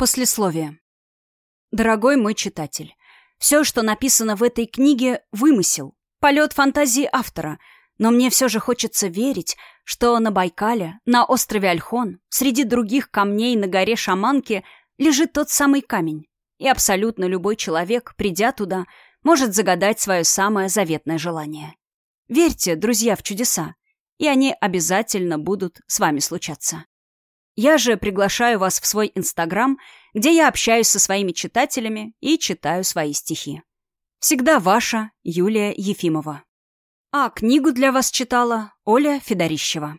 Послесловие. Дорогой мой читатель, все, что написано в этой книге, вымысел, полет фантазии автора, но мне все же хочется верить, что на Байкале, на острове Альхон, среди других камней на горе Шаманки лежит тот самый камень, и абсолютно любой человек, придя туда, может загадать свое самое заветное желание. Верьте, друзья, в чудеса, и они обязательно будут с вами случаться. Я же приглашаю вас в свой Инстаграм, где я общаюсь со своими читателями и читаю свои стихи. Всегда ваша Юлия Ефимова. А книгу для вас читала Оля Федорищева.